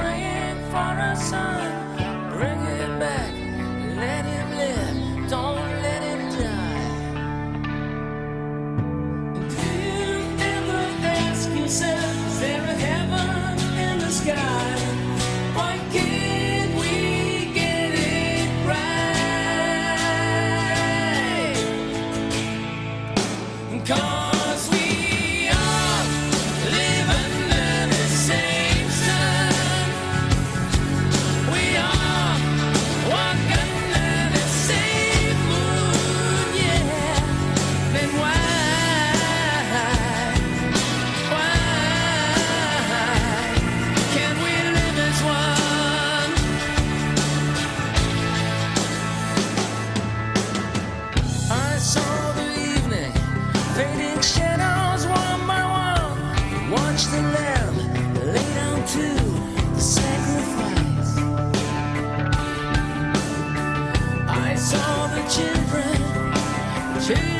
praying for a son. Bring saw the children. children.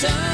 Time.